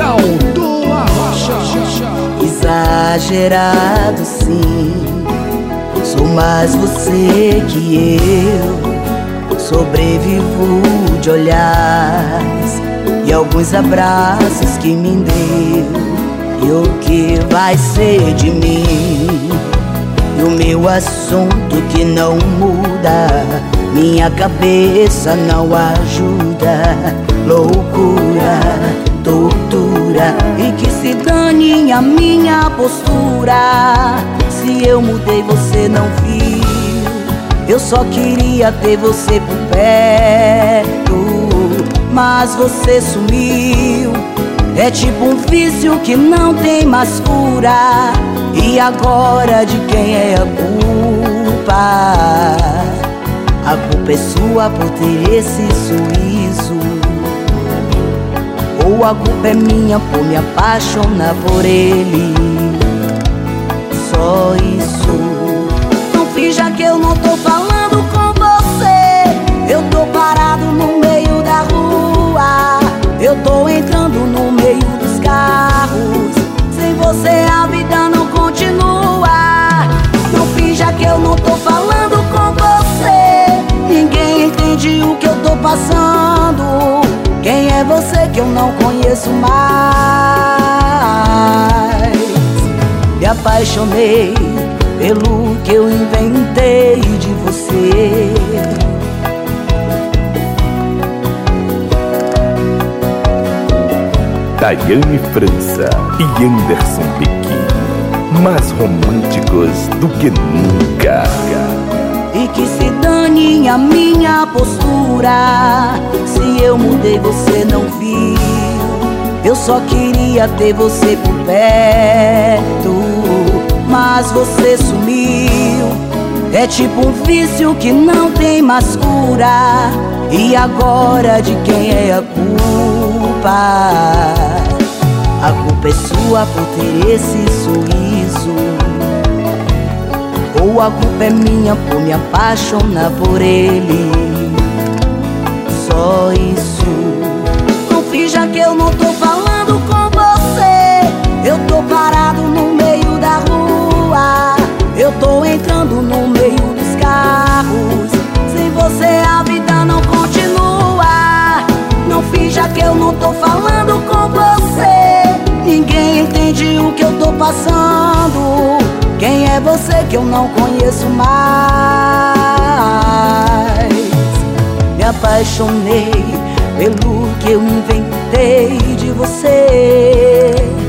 Naldão do Arrocha Exagerado sim. Sou mais você que eu. Sobrevivo de olhares E alguns abraços que me deu. E o que vai ser de mim? E o meu assunto que não muda? Minha cabeça não ajuda. Loucura, tô Dane a minha postura. Se eu mudei, você não viu. Eu só queria ter você por perto. Mas você sumiu. É tipo um vício que não tem mais cura. E agora de quem é a culpa? A culpa é sua por ter esse sorriso. Ou a culpa é minha por me apaixonar por ele. Só isso. Não finja que eu não tô falando com você. Eu tô parado no meio da rua. Eu tô entrando no meio dos carros. Sem você a vida não continua. Não finja que eu não tô falando com você. Ninguém entende o que eu tô passando. Quem é você que eu não conheço mais? Me apaixonei pelo que eu inventei de você. Daiane França e Anderson Pequim, mais românticos do que nunca. E que se dane a minha postura. Você não viu. Eu só queria ter você por perto. Mas você sumiu. É tipo um vício que não tem mais cura. E agora de quem é a culpa? A culpa é sua por ter esse sorriso. Ou a culpa é minha por me apaixonar por ele. Só isso. Não finja que eu não tô falando com você. Eu tô parado no meio da rua. Eu tô entrando no meio dos carros. Sem você a vida não continua. Não finja que eu não tô falando com você. Ninguém entende o que eu tô passando. Quem é você que eu não conheço mais? apaixonei pelo que eu inventei de você.